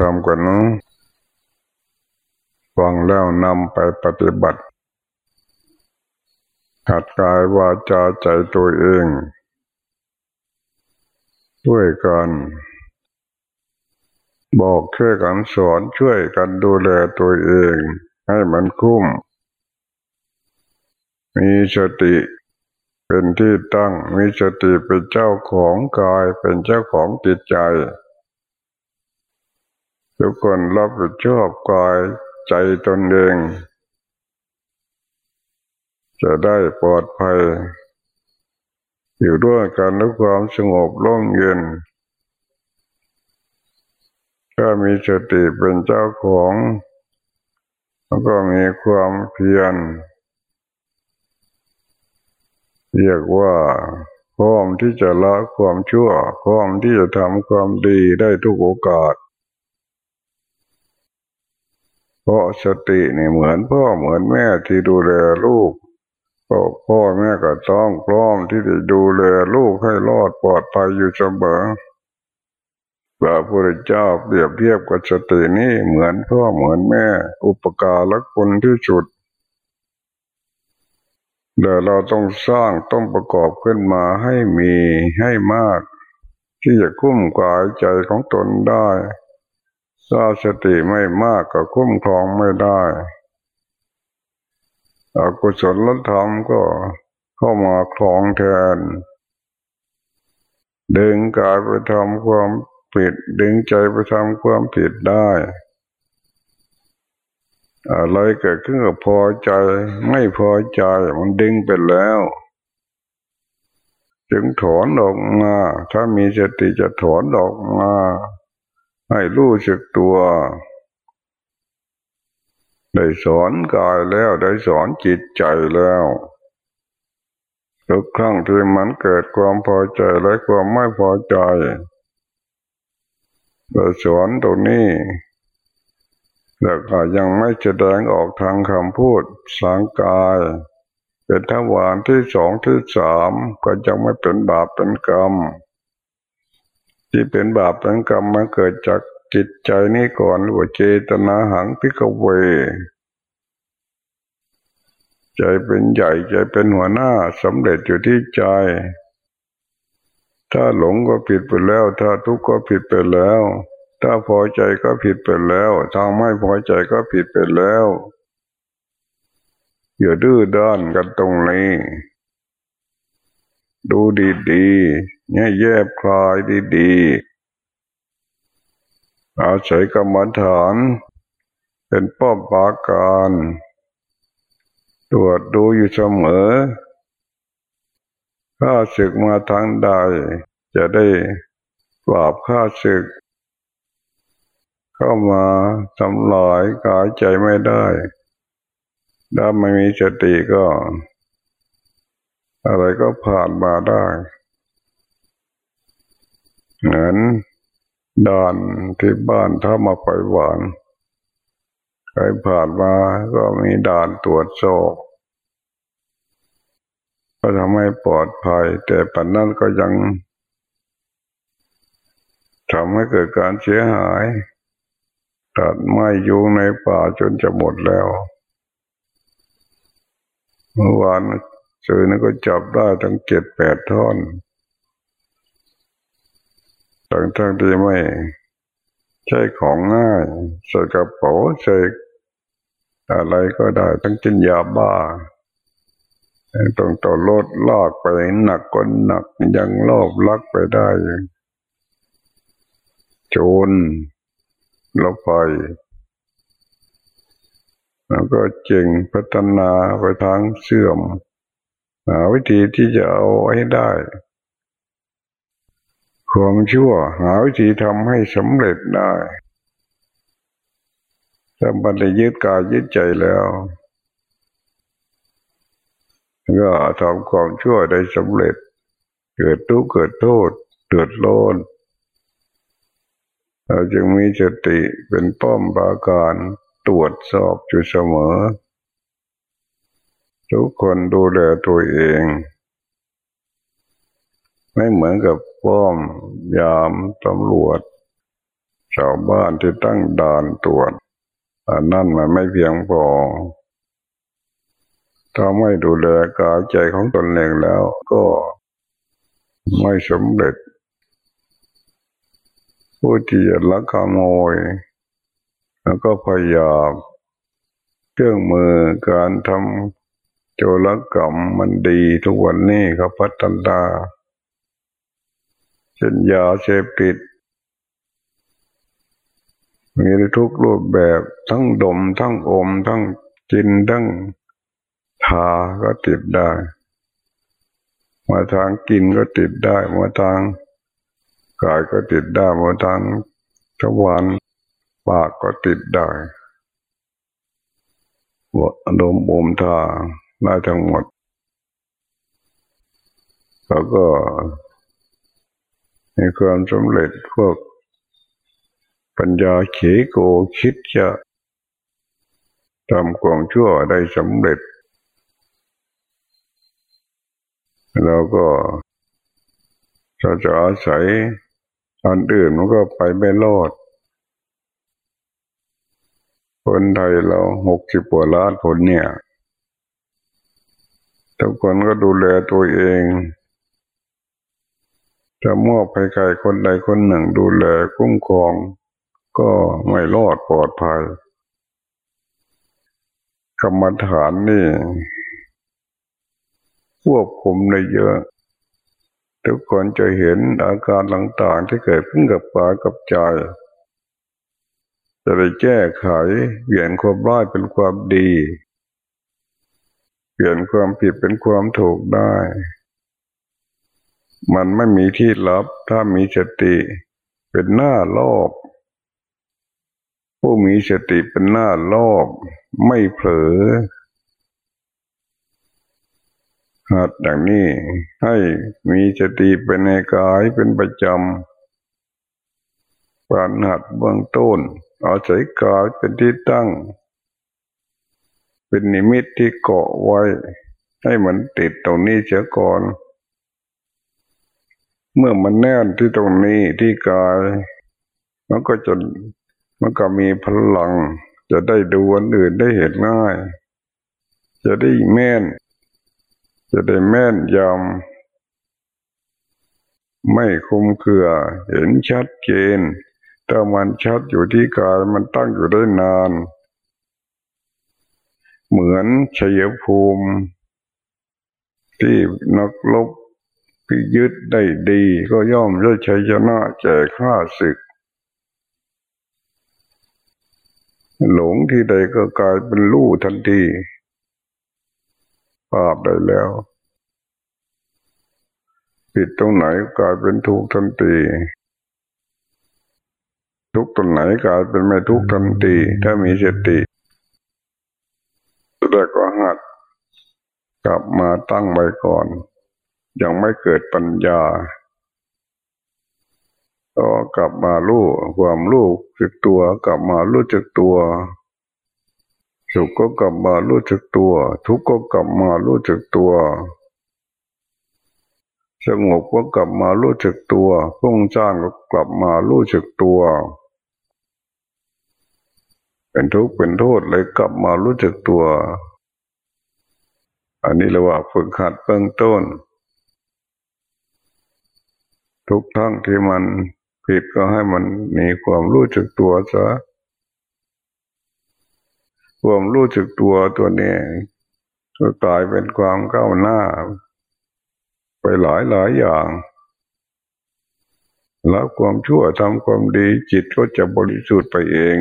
ทำกันนะฟังแล้วนำไปปฏิบัติหัดกายวาจาใจตัวเองช่วยกันบอกช่วยกันสอนช่วยกันดูแลตัวเอง ให้มันคุ้ม มีสติเป็นที่ตั้ง มีสติเป็นเจ้าของกายเป็นเจ้าของจิตใจ ทุกคนรับผิดชอบกายใจตนเอง จะได้ปลอดภัย อยู่ด้วยกันด้วยความสงบร่มเย็น ถ้ามีสติเป็นเจ้าของแล้วก็มีความเพียรเรียกว่าพร้อมที่จะละความชั่วพร้อมที่จะทำความดีได้ทุกโอกาส เพราะสตินี่เหมือนพ่อเหมือนแม่ที่ดูแลลูกก็พ่อแม่ก็ต้องพร้อมที่จะดูแลลูกให้รอดปลอดภัยอยู่เสมอพระพุทธเจ้าเปรียบเทียบกับสตินี่เหมือนพ่อเหมือนแม่ อุปการะคุณที่สุดเดี๋ยวเราต้องสร้างต้องประกอบขึ้นมาให้มีให้มาก ที่จะคุ้มกายใจของตนได้ ถ้าสติไม่มากก็คุ้มครองไม่ได้อกุศลธรรมก็เข้ามาคลองแทน ดึงกายไปทำความผิด ดึงใจไปทำความผิดได้ อะไรเกิดขึ้นกับพอใจ ไม่พอใจมันดึงไปแล้ว จึงถอนออกมา ถ้ามีสติจะถอนออกมา ให้รู้สึกตัว ได้สอนกายแล้วได้สอนจิตใจแล้วทุกครั้งที่มันเกิดความพอใจและความไม่พอใจเราสอนตรงนี้แต่ก็ยังไม่แสดงออกทางคำพูดสังกาย เป็นทวารที่สองที่สามก็ยังไม่เป็นบาปเป็นกรรม ที่เป็นบาปเป็นกรรมมันเกิดจากจิตใจนี้ก่อนหรือว่าเจตนาหังพิกเว ใจเป็นใหญ่ใจเป็นหัวหน้าสำเร็จอยู่ที่ใจ ถ้าหลงก็ผิดไปแล้ว ถ้าทุกข์ก็ผิดไปแล้ว ถ้าพอใจก็ผิดไปแล้วทางไม่พอใจก็ผิดไปแล้วอย่าดื้อด้านกันตรงนี้ ดูดีๆเนี่ยแยบคลายดีๆ อาศัยกรรมฐาน เป็นป้อมปาการ ตรวจดูอยู่เสมอ ข้าศึกมาทางใด จะได้ปราบข้าศึก เข้ามาทำลายกายใจไม่ได้ ถ้าไม่มีสติก็ อะไรก็ผ่านมาได้ เหมือนด่านที่บ้านถ้ามาปล่อยหวานใครผ่านมาก็มีด่านตรวจสอบก็ทำให้ปลอดภัย แต่ปัจนั้นก็ยังทำให้เกิดการเสียหาย ตัดไม้ยุงในป่าจนจะหมดแล้ว เมื่อวาน เจอนี่ก็จับได้ทั้งเจ็ดแปดท่อนทั้งทั้งที่ไม่ใช้ของง่ายใส่กระเป๋าใส่อะไรก็ได้ทั้งกินยาบ้าต้องต่อรถลากไปหนักก็หนักยังลอบลักไปได้โจรเราไปแล้วก็เจงพัฒนาไปทางเสื่อม หาวิธีที่จะเอาไว้ได้ ความชั่ว หาวิธีทำให้สำเร็จได้ถ้าบันไดยึดกายยึดใจแล้วก็ทำความชั่วได้สำเร็จ เกิดทุกข์เกิดโทษเดือดร้อนเราจึงมีสติเป็นป้อมปราการตรวจสอบอยู่เสมอ ทุกคนดูแลตัวเอง ไม่เหมือนกับป้อม ยามตำรวจ ชาวบ้านที่ตั้งด่านตรวจอันนั่นมันไม่เพียงพอถ้าไม่ดูแลกายใจของตนเองแล้วก็ไม่สำเร็จ ผู้ที่จะลักขโมย แล้วก็พยายามเครื่องมือการทำ โจรกรรมมันดีทุกวันนี้เขาพัฒนาเช่นยาเสพติด มีทุกรูปแบบทั้งดม ทั้งอม ทั้งกินทั้งทาก็ติดได้ มาทางกินก็ติดได้ มาทางกายก็ติดได้มาทางทวารปากก็ติดได้ว่าดมอมทาง ได้ทั้งหมดแล้วก็มีความสำเร็จพวกปัญญาเขโกคิดจะทำความชั่วได้สำเร็จเราก็ถ้าจะอาศัยอันอื่นมันก็ไปไม่รอด คนไทยเราหกสิบกว่าล้านคนเนี่ย ทุกคนก็ดูแลตัวเองจะมอบให้ใครคนใดคนหนึ่งดูแลคุ้มครอง ก็ไม่รอดปลอดภัยกรรมฐานนี่ควบคุมได้เยอะ ทุกคนจะเห็นอาการต่างๆที่เกิดขึ้นกับปากับใจจะได้แก้ไขเปลี่ยนความร้ายเป็นความดี เปลี่ยนความผิดเป็นความถูกได้ มันไม่มีที่ลับ ถ้ามีสติเป็นหน้าโลก ผู้มีสติเป็นหน้าโลก ไม่เผลอหัดอย่างนี้ให้มีสติเป็นในกายเป็นประจำการหัดเบื้องต้น เอาใจกายเป็นที่ตั้ง เป็นนิมิตที่เกาะไว้ ให้มันติดตรงนี้เสียก่อน เมื่อมันแน่นที่ตรงนี้ที่กาย มันก็จะมันก็มีพลัง จะได้ดูอันอื่นได้เห็นง่าย จะได้แม่น จะได้แม่นยำไม่คุมเคือเห็นชัดเจนถ้ามันชัดอยู่ที่กายมันตั้งอยู่ได้นาน เหมือนชัยภูมิ ที่นักลบพิยึดได้ดี ก็ย่อมได้ชัยชนะแก่ข้าศึก หลงที่ใดก็กลายเป็นรู้ทันทีปราบได้แล้วผิดตรงไหนกลายเป็นถูกทันทีทุกตรงไหนกลายเป็นไม่ทุกทันทีถ้ามีสติ แต่ก็หัด กลับมาตั้งไว้ก่อน ยังไม่เกิดปัญญาก็กลับมาลู่ความรู้สึกตัวกลับมารู้จักตัว สุขก็กลับมารู้จักตัว ทุกข์ก็กลับมารู้จักตัวสงบก็กลับมารู้จักตัวพุ่งจ้างก็กลับมารู้จักตัว เป็นทุกข์เป็นโทษเลยกลับมารู้จักตัว อันนี้เราว่าฝึกหัดเบื้องต้น ทุกทั้งที่มันผิดก็ให้มันมีความรู้จักตัวซะความรู้จักตัวตัวนี้ก็กลายเป็นความก้าวหน้า ไปหลายหลายอย่างแล้วความชั่วทำความดีจิตก็จะบริสุทธิ์ไปเอง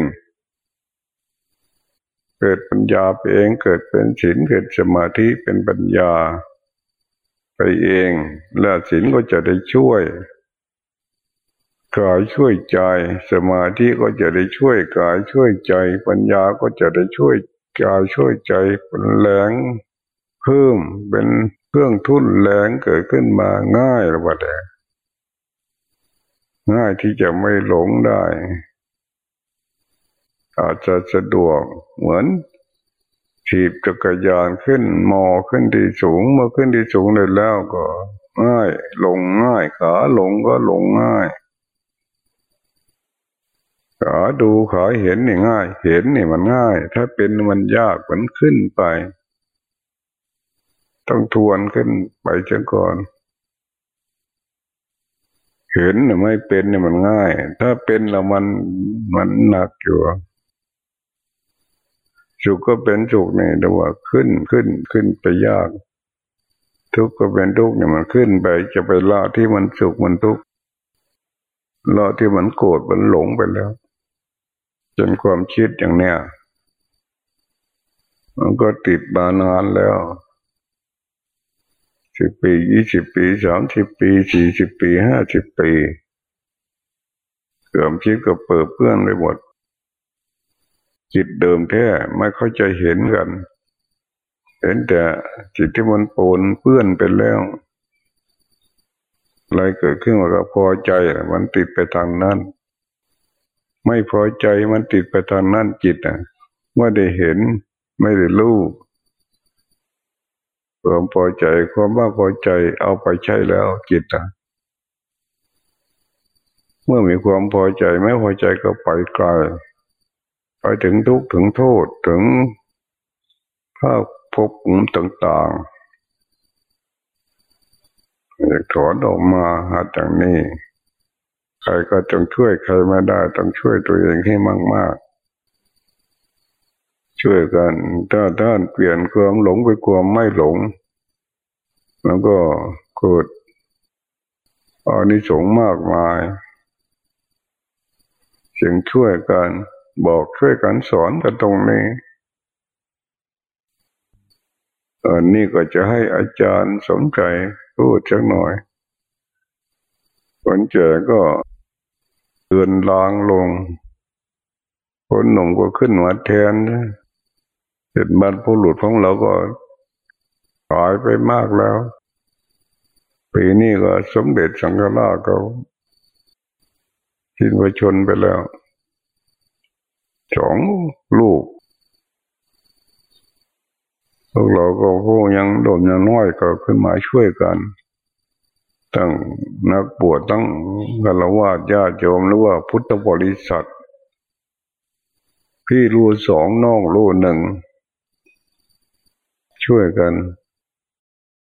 เกิดปัญญาไปเองเกิดเป็นศีลเกิดสมาธิเป็นปัญญา ไปเอง แล้วศีลก็จะได้ช่วยกายช่วยใจสมาธิก็จะได้ช่วยกายช่วยใจ ปัญญาก็จะได้ช่วยกายช่วยใจเป็นแรงเพิ่มเป็นเครื่องทุ่นแรงเกิดขึ้นมาง่ายหรือเปล่าง่ายที่จะไม่หลงได้ อาจจะสะดวกเหมือนถีบจักรยานขึ้นมอขึ้นที่สูงเมื่อขึ้นที่สูงเลยแล้วก็ง่ายลงง่ายขาลงก็ลงง่ายขาดูขาเห็นนี่ง่าย เห็นนี่มันง่าย ถ้าเป็นมันยากมันขึ้นไป ต้องทวนขึ้นไปเช่นก่อน เห็นนี่ไม่เป็นเนี่ยมันง่าย ถ้าเป็นแล้วมันมันหนักอยู่ สุขก็เป็นสุขนี่แต่ว่าขึ้นขึ้นขึ้นไปยาก ทุกข์ก็เป็นทุกข์เนี่ยมันขึ้นไปจะไปละที่มันสุขมันทุกข์ละที่มันโกรธมันหลงไปแล้ว จนความคิดอย่างเนี้ยมันก็ติดมานานแล้วสิบปียี่สิบปีสามสิบปีสี่สิบปีห้าสิบปีความคิดก็เปิดเพื่อนไปหมด จิตเดิมแท้ไม่เข้าใจเห็นกัน เห็นแต่จิตที่มันปนเปื้อนไปแล้วอะไรเกิดขึ้นมาก็พอใจมันติดไปทางนั้น ไม่พอใจมันติดไปทางนั้นจิตอะไม่ได้เห็นไม่ได้รู้ความพอใจความว่าพอใจเอาไปใช้แล้วจิตอะเมื่อมีความพอใจไม่พอใจก็ไปไกล ไปถึงทุกข์ถึงโทษถึงภาพภพภูมิต่างๆถอนออกมาหาจากนี้ ใครก็จงช่วยใครไม่ได้ ต้องช่วยตัวเองให้มากๆ ช่วยกัน ถ้าท่านเปลี่ยนความหลงไปความไม่หลง แล้วก็เกิดอานิสงส์มากมายจึงช่วยกัน บอกช่วยกันสอนกันตรงนี้อันนี้ก็จะให้อาจารย์สนใจพูดสักหน่อยคนเจอก็เตือนลางลง คนหนุ่มก็ขึ้นมาแทนเห็นบรรพุรุษของเราก็หายไปมากแล้วปีนี้ก็สมเด็จสังฆราชเขาทิ้นไปชนไปแล้ว สองลูกพวกเราก็พวกยังโดมยังน้อยก็ขึ้นมาช่วยกัน ตั้งนักบวชตั้งกัลวาดญาติโยมหรือว่าพุทธบริษัท พี่รู้สองน้องรู้หนึ่ง ช่วยกัน